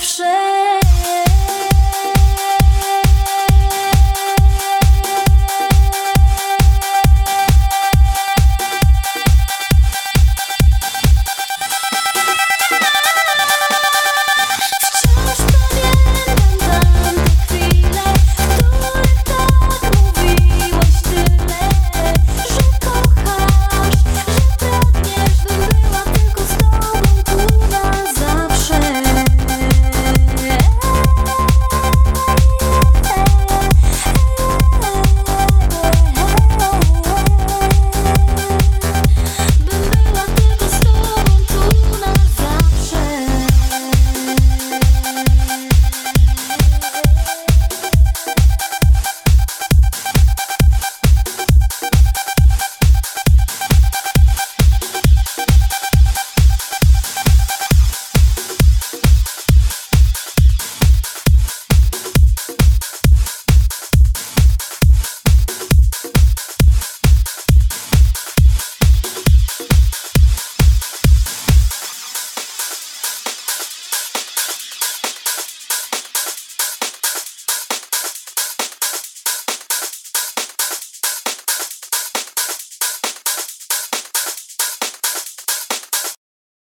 zawsze